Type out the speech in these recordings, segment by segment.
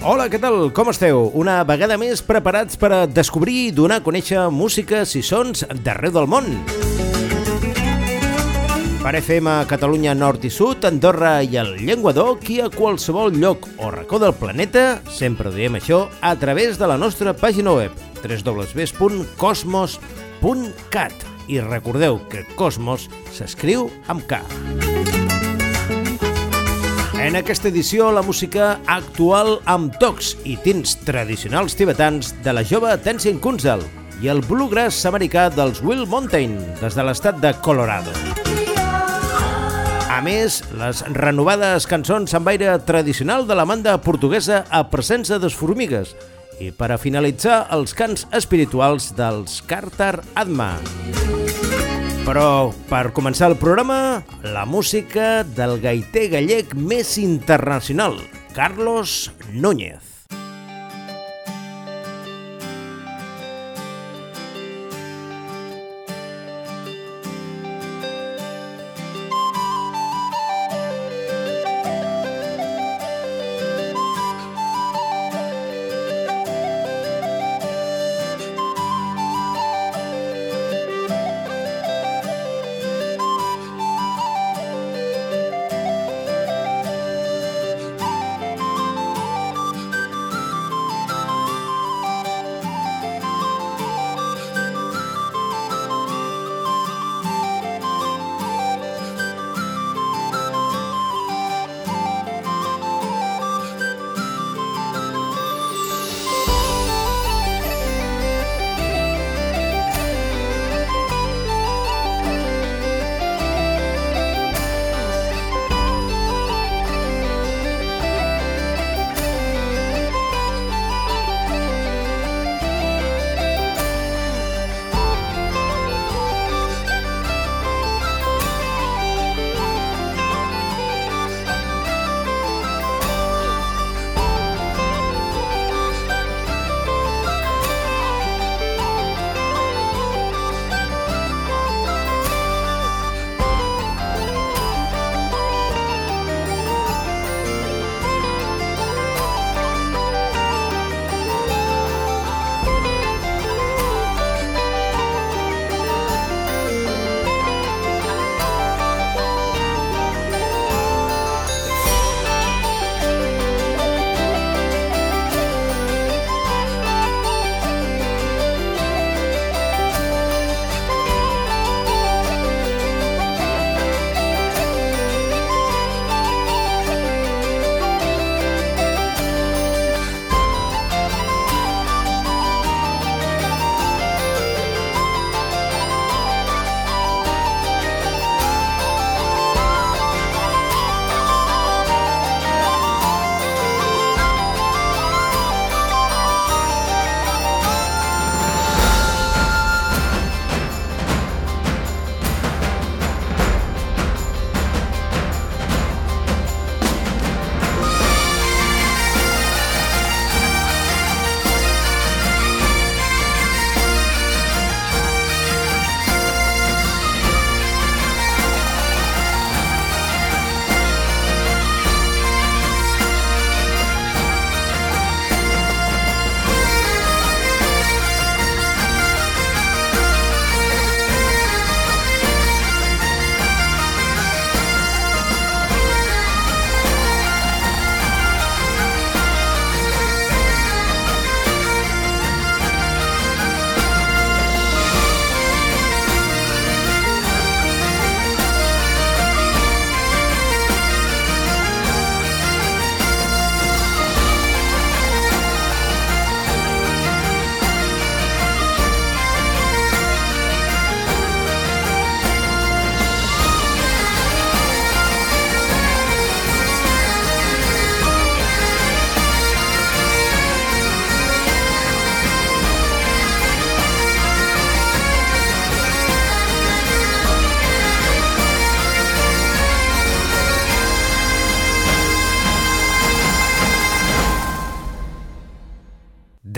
Hola, què tal? Com esteu? Una vegada més preparats per a descobrir i donar a conèixer músiques i sons d'arreu del món. Per FM a Catalunya Nord i Sud, Andorra i el Llenguador, i a qualsevol lloc o racó del planeta, sempre diem això, a través de la nostra pàgina web www.cosmos.cat i recordeu que Cosmos s'escriu amb K. En aquesta edició, la música actual amb tocs i tints tradicionals tibetans de la jove Tenzin Kunzal i el bluegrass americà dels Will Mountain, des de l'estat de Colorado. A més, les renovades cançons amb aire tradicional de la banda portuguesa a presença des formigues, i per a finalitzar, els cants espirituals dels Carter Adma. Però, per començar el programa, la música del gaiter gallec més internacional, Carlos Núñez.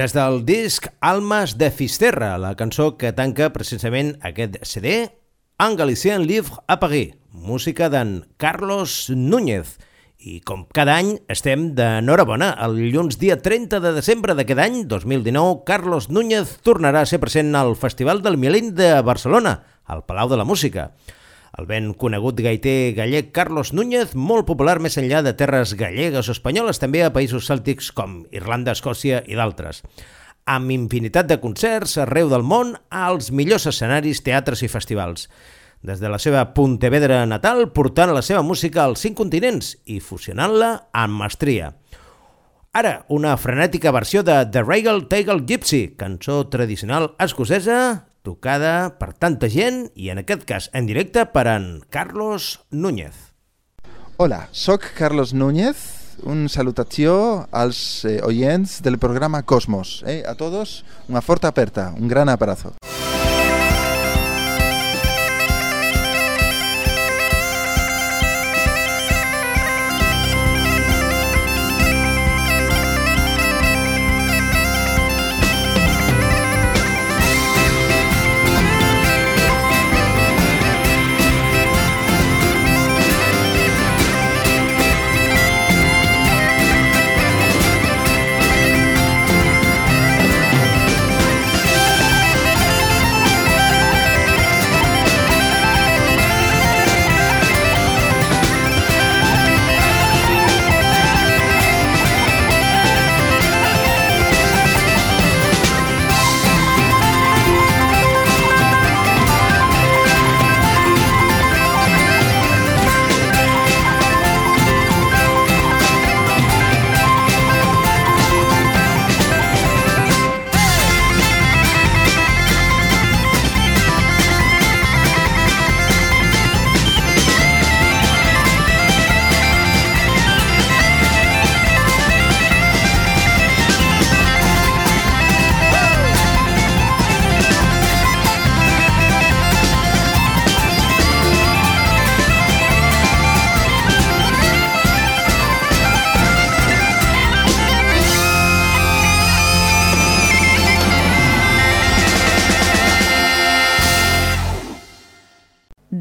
Des del disc Almas de Fisterra, la cançó que tanca precisament aquest CD, En Galicien Livre a Paris, música d'en Carlos Núñez. I com cada any estem d'enhorabona. El dilluns dia 30 de desembre d'aquest any, 2019, Carlos Núñez tornarà a ser present al Festival del Milent de Barcelona, al Palau de la Música. El ben conegut gaiter gallec Carlos Núñez, molt popular més enllà de terres gallegues o espanyoles, també a països cèltics com Irlanda, Escòcia i d'altres. Amb infinitat de concerts arreu del món als millors escenaris, teatres i festivals. Des de la seva Pontevedra natal, portant la seva música als cinc continents i fusionant-la amb mestria. Ara, una frenètica versió de The Regal Tagle Gypsy, cançó tradicional escocesa tocada per tanta gent i en aquest cas en directe per en Carlos Núñez. Hola, sóc Carlos Núñez, un salutació als eh, oients del programa Cosmos. Eh? A todos, una forta aperta, un gran abrazo.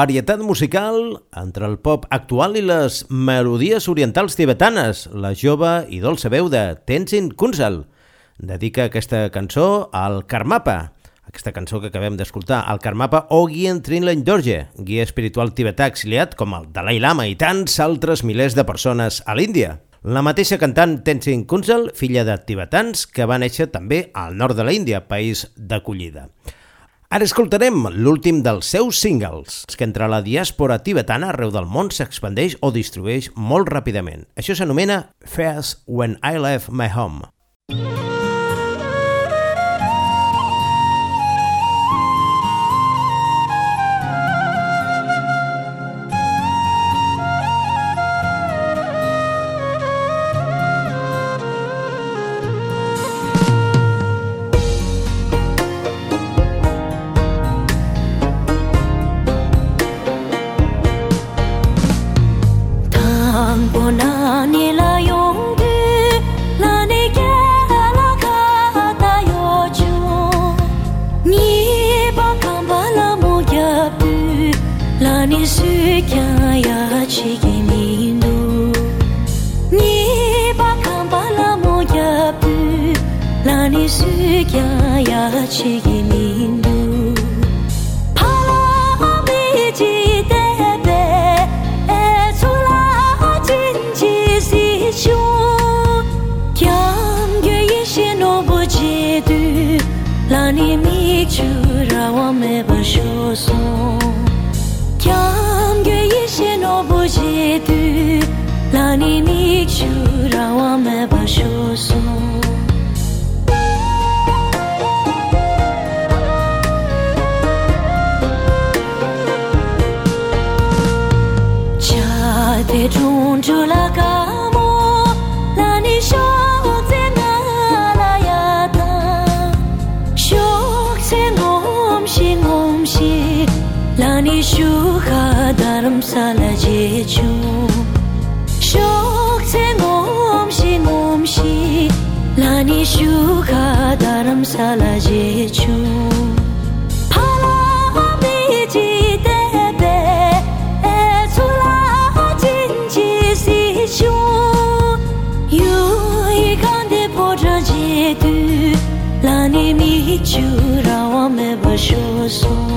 Varietat musical entre el pop actual i les melodies orientals tibetanes, la jove i dolça veu de Tenzin Kunzal. Dedica aquesta cançó al Karmapa, aquesta cançó que acabem d'escoltar, al Karmapa Ogyen Trinlen Dorje, guia espiritual tibetà exiliat com el Dalai Lama i tants altres milers de persones a l'Índia. La mateixa cantant Tenzin Kunzal, filla de tibetans, que va néixer també al nord de la Índia, país d'acollida. Ara escoltarem l'últim dels seus singles, que entre la diàspora tibetana arreu del món s'expandeix o distribueix molt ràpidament. Això s'anomena Fast When I Left My Home. lani shu kha dharam sala je chu phala ami ji te be e chula jin ji si chu yu i kan de po ja je tu lani mi chu ra wa me ba shu su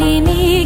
தானே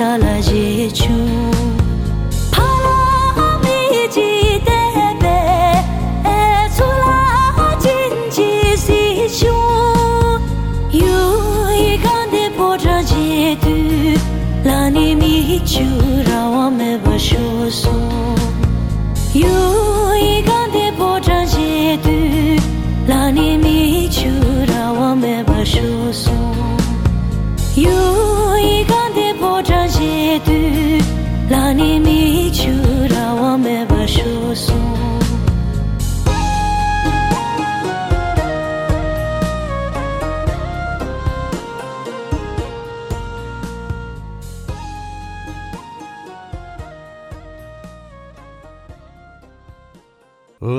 chala je chu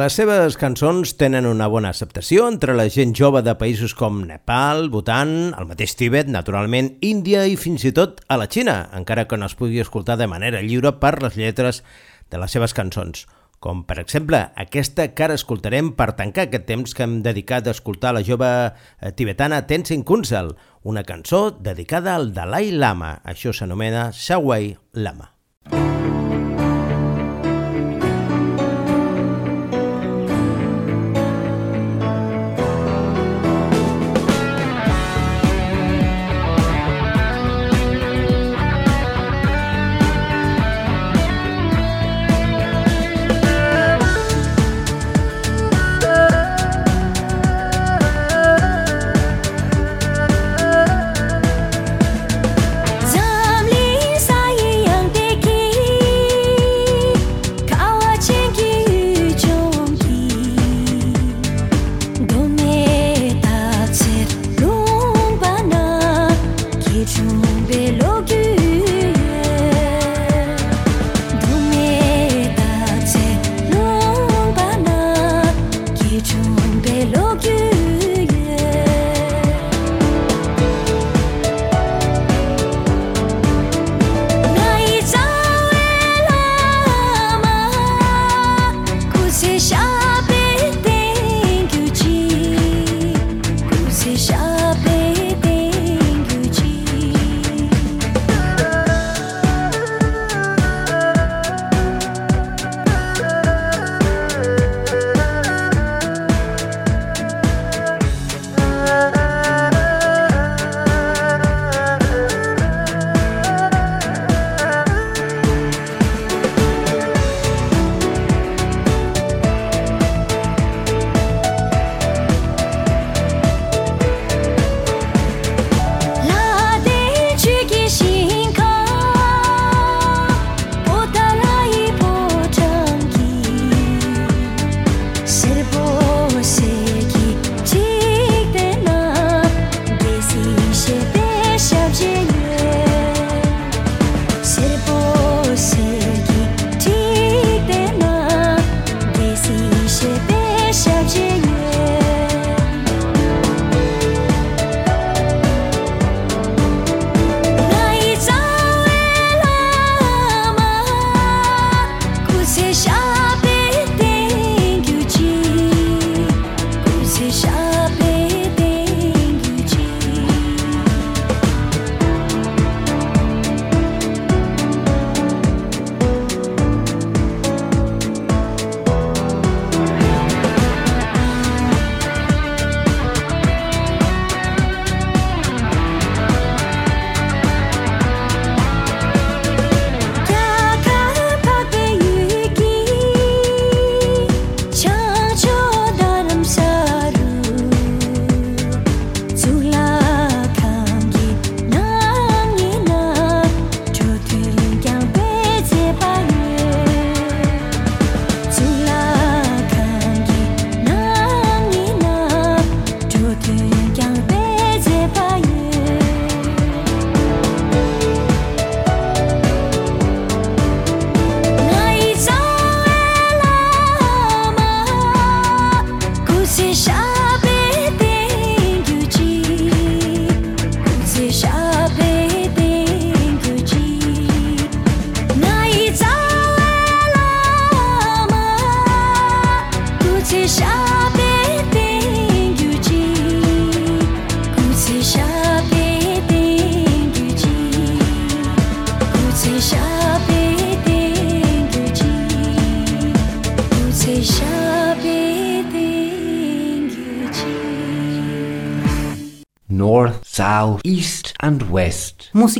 Les seves cançons tenen una bona acceptació entre la gent jove de països com Nepal, Bhutan, el mateix Tíbet, naturalment, Índia i fins i tot a la Xina, encara que no es pugui escoltar de manera lliure per les lletres de les seves cançons. Com, per exemple, aquesta que ara escoltarem per tancar aquest temps que hem dedicat a escoltar la jove eh, tibetana Tenzin Kunsel, una cançó dedicada al Dalai Lama. Això s'anomena Shawai Lama. Zamli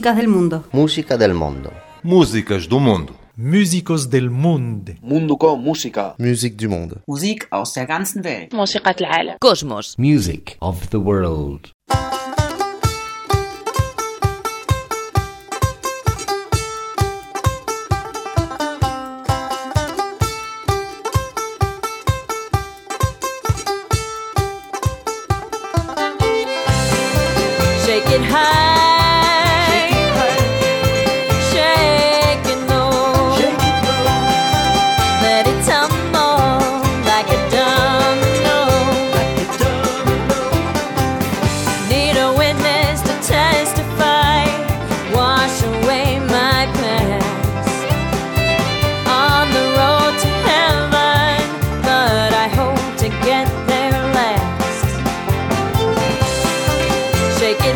Músicas del mundo. Música del mundo. Músicas do mundo. Músicos del mundo. Munduko Musica. Musik du Monde. Musik aus der ganzen Welt. موسيقى العالم. Cosmos. Music of the world. Shake it high.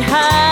High,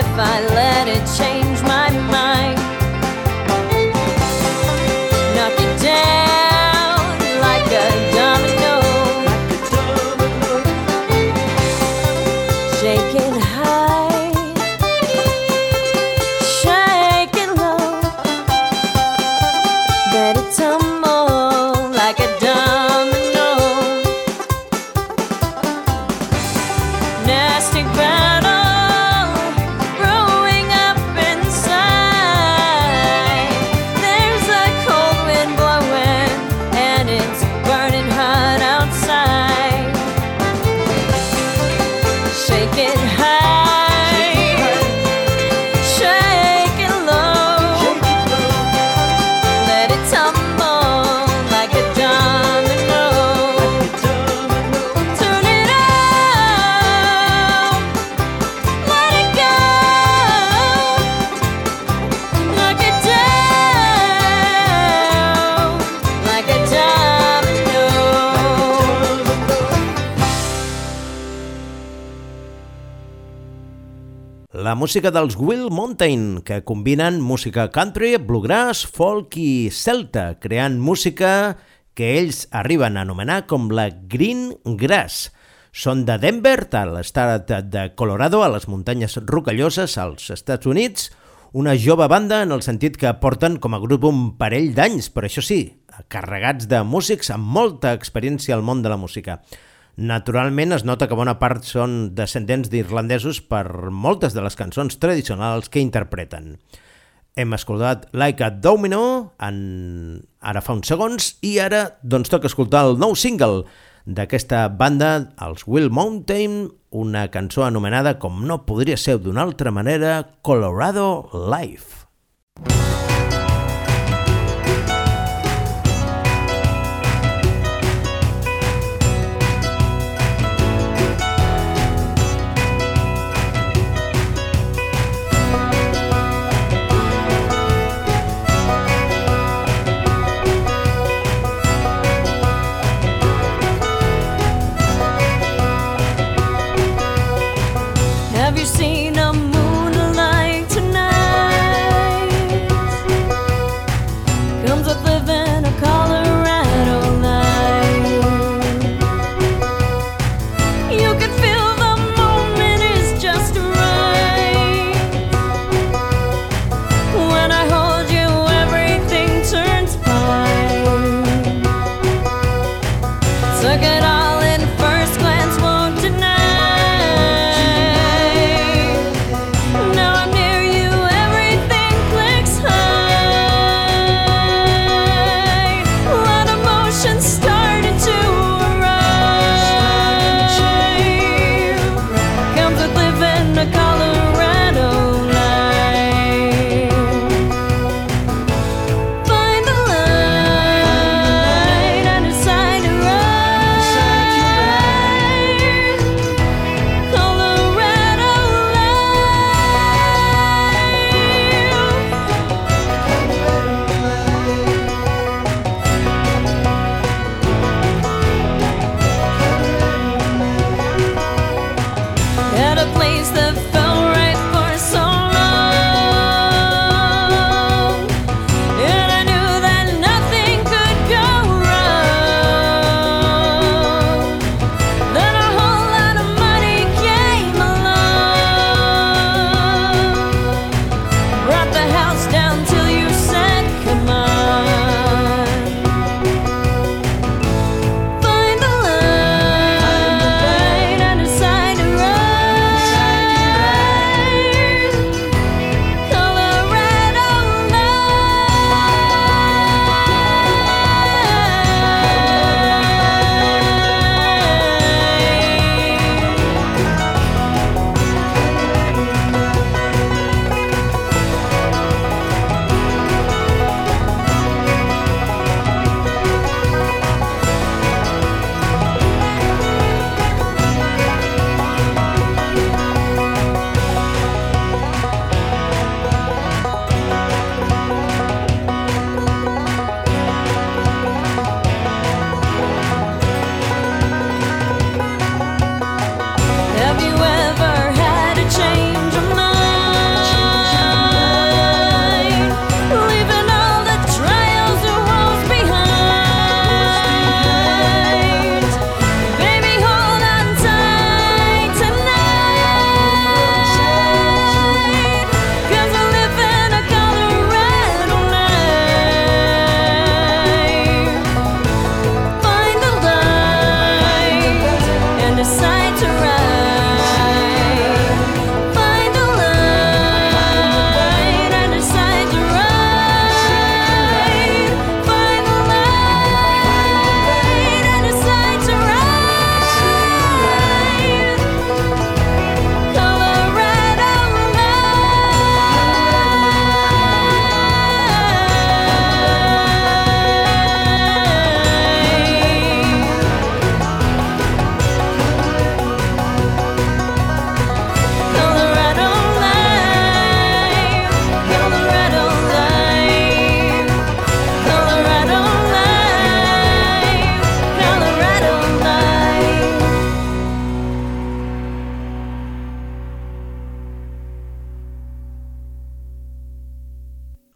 if I let it change música dels Will Mountain, que combinen música country, bluegrass, folk i celta, creant música que ells arriben a anomenar com la Green Grass. Són de Denver, a l'estat de Colorado, a les muntanyes rocalloses als Estats Units, una jove banda en el sentit que porten com a grup un parell d'anys, però això sí, carregats de músics amb molta experiència al món de la música. Naturalment es nota que bona part són descendents d'irlandesos per moltes de les cançons tradicionals que interpreten. Hem escoltat Like a Domino en... ara fa uns segons i ara doncs toca escoltar el nou single d'aquesta banda, els Will Mountain, una cançó anomenada, com no podria ser d'una altra manera, Colorado Life. Suck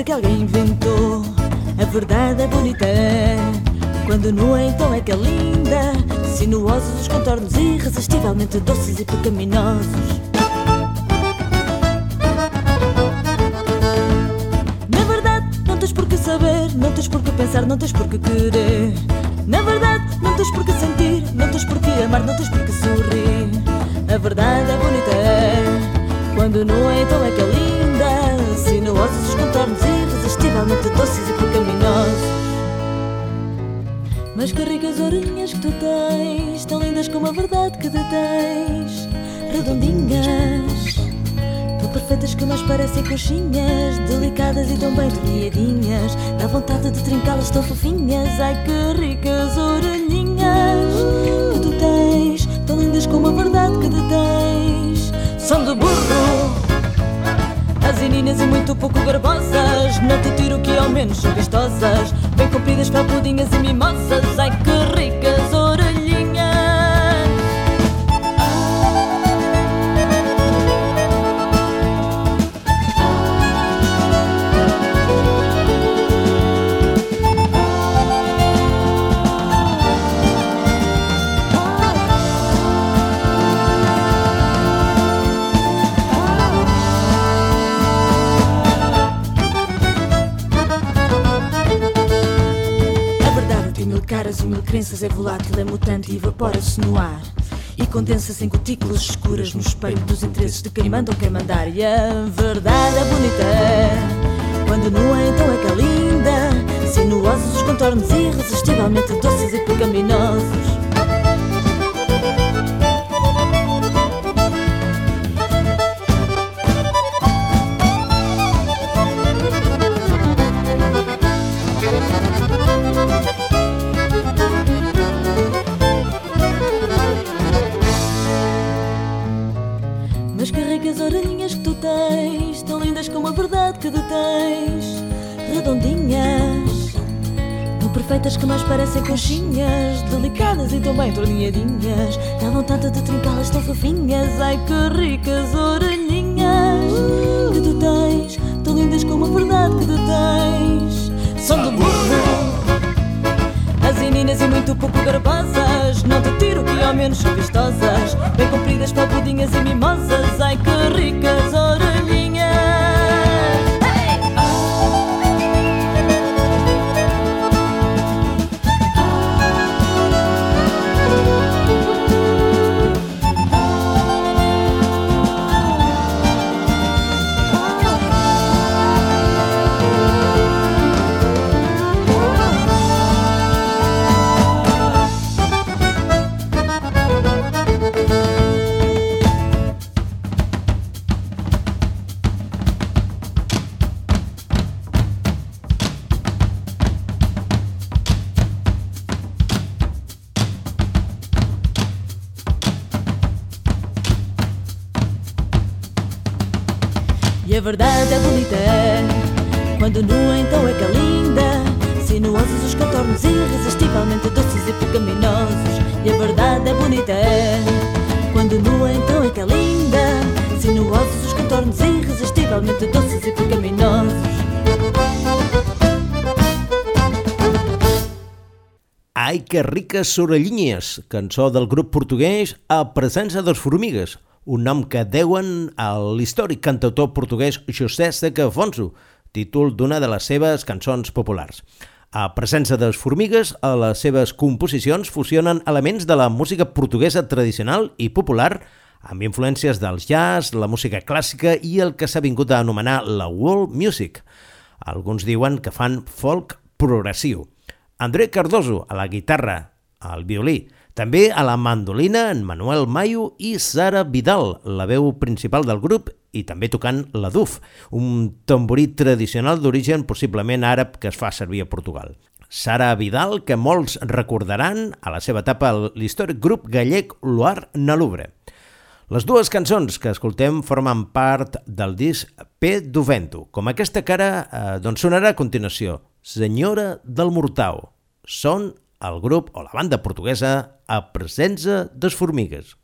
Crença que alguém inventou. A verdade é bonita. Quando nua, então é que é linda. Sinuosos os contornos, irresistivelmente doces e pecaminosos. Na verdade, não tens por que saber, não tens por que pensar, não tens por que querer. Na verdade, não tens por que sentir, não tens por que amar, não tens por tu tens, tão lindas como a verdade que detens, redondinhas. Tão perfeitas que mais parecem coxinhas Delicadas e tão bem delineadinhas Dá vontade de trincá-las tão fofinhas Ai que ricas orelhinhas Que tu tens Tão lindas como a verdade que detens. São de burro As Asininas e muito pouco garbosas Não te tiro que ao menos são vistosas. Bem compridas, felpudinhas e mimosas Ai que ricas volátil, é mutante e evapora-se no ar. E condensa-se em gotículas escuras no espelho dos interesses de quem manda ou quer mandar. E a verdade é bonita, quando nua então é que é linda. Sinuosos os contornos irresistivelmente doces e pecaminosos. Conchinhas, delicadas e tão bem torneadinhas, dá vontade de trincá-las tão fofinhas, ai que ricas orelhinhas que tu tens, tão lindas como a verdade que detens, são do burro. As meninas e muito pouco garbosas. Não te tiro que ao menos são vistosas. Bem compridas, palpudinhas e mimosas. Ai que ricas Que riques orellinhes, cançó del grup portuguès A Presença dels Formigues, un nom que deuen a l'històric cantautor portuguès José Seca Afonso, títol d'una de les seves cançons populars. A Presença dels Formigues, a les seves composicions fusionen elements de la música portuguesa tradicional i popular amb influències del jazz, la música clàssica i el que s'ha vingut a anomenar la world music. Alguns diuen que fan folk progressiu. André Cardoso, a la guitarra, al violí, també a la mandolina en Manuel Mayo i Sara Vidal, la veu principal del grup i també tocant la duf, un tamborí tradicional d'origen possiblement àrab que es fa servir a Portugal. Sara Vidal, que molts recordaran a la seva etapa a l'històric grup gallec Loar Nalubre. Les dues cançons que escoltem formen part del disc P d'Uvento, com aquesta cara eh, doncs sonarà a continuació, Senyora del Mortau. Són el grup o la banda portuguesa a presença des formigues.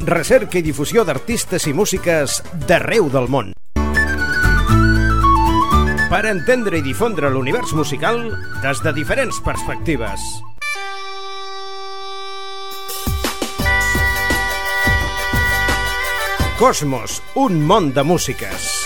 Recerca i difusió d'artistes i músiques d'arreu del món. Per entendre i difondre l'univers musical des de diferents perspectives. Cosmos, un món de músiques.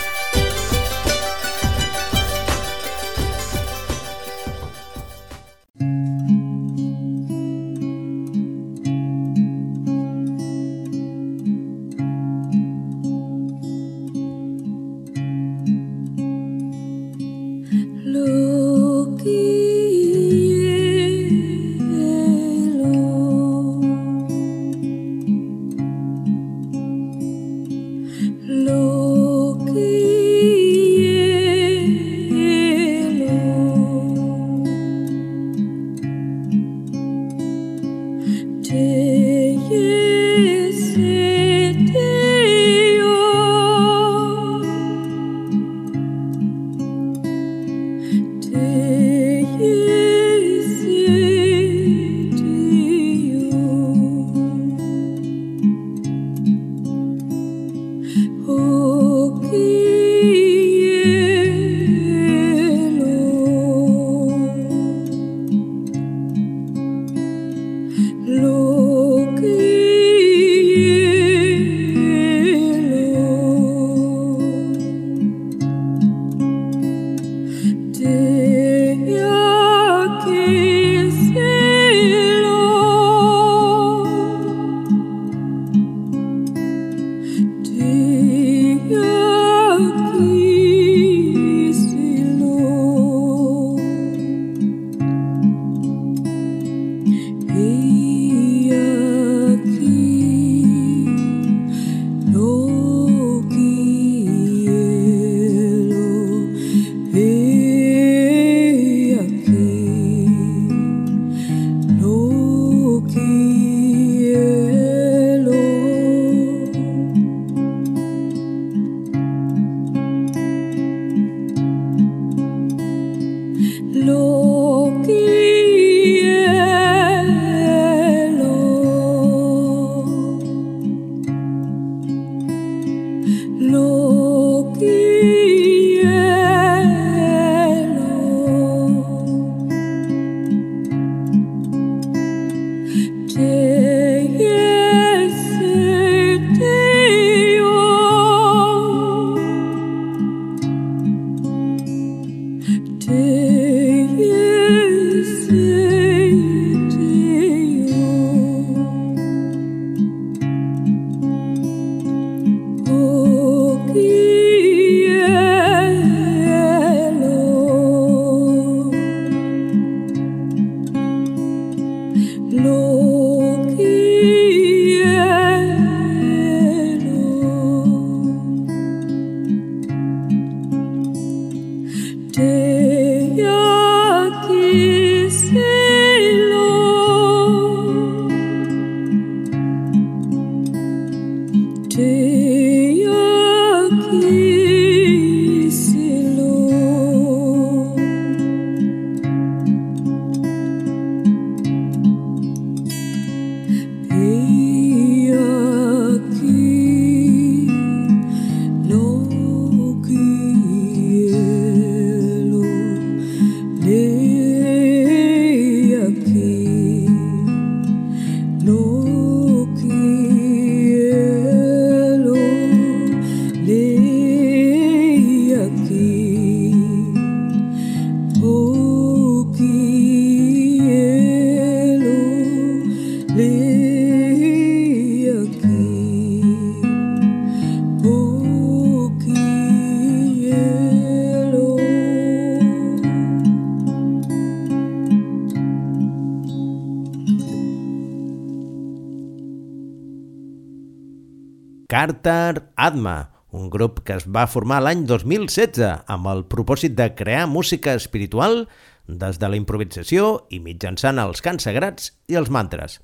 Carter Atma, un grup que es va formar l'any 2016 amb el propòsit de crear música espiritual des de la improvisació i mitjançant els cants sagrats i els mantres.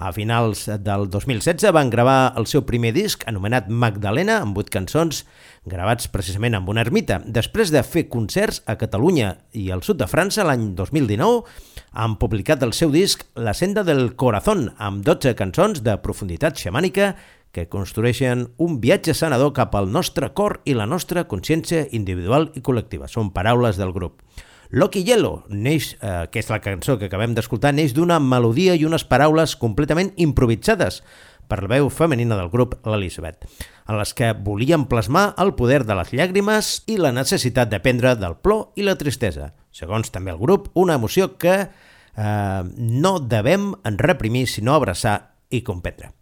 A finals del 2016 van gravar el seu primer disc, anomenat Magdalena, amb vuit cançons, gravats precisament amb una ermita. Després de fer concerts a Catalunya i al sud de França l'any 2019, han publicat el seu disc La senda del corazón, amb 12 cançons de profunditat xamànica que construeixen un viatge sanador cap al nostre cor i la nostra consciència individual i col·lectiva. Són paraules del grup. Lucky Yellow, neix, eh, que és la cançó que acabem d'escoltar, neix d'una melodia i unes paraules completament improvisades per la veu femenina del grup, l'Elisabet, en les que volien plasmar el poder de les llàgrimes i la necessitat d'aprendre del plor i la tristesa. Segons també el grup, una emoció que eh, no devem reprimir, sinó abraçar i comprendre.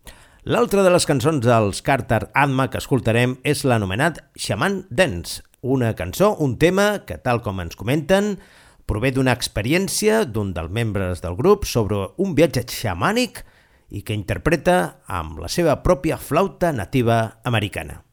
L'altra de les cançons dels Carter Atma que escoltarem és l'anomenat Shaman Dance, una cançó, un tema que, tal com ens comenten, prové d'una experiència d'un dels membres del grup sobre un viatge xamànic i que interpreta amb la seva pròpia flauta nativa americana.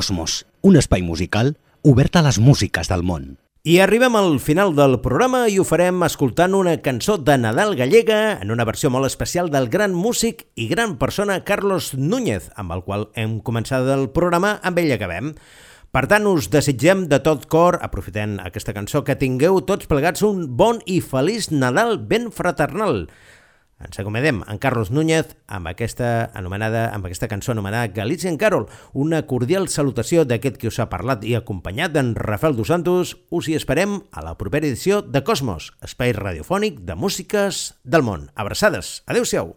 Cosmos, un espai musical obert a les músiques del món. I arribem al final del programa i ho farem escoltant una cançó de Nadal gallega en una versió molt especial del gran músic i gran persona Carlos Núñez, amb el qual hem començat el programa, amb ell acabem. Per tant, us desitgem de tot cor, aprofitant aquesta cançó, que tingueu tots plegats un bon i feliç Nadal ben fraternal. Ens acomodem en Carlos Núñez amb aquesta anomenada amb aquesta cançó anomenada Galician Carol, una cordial salutació d'aquest que us ha parlat i acompanyat d'en Rafael Dos Santos. Us hi esperem a la propera edició de Cosmos, espai radiofònic de músiques del món. Abraçades. Adéu-siau.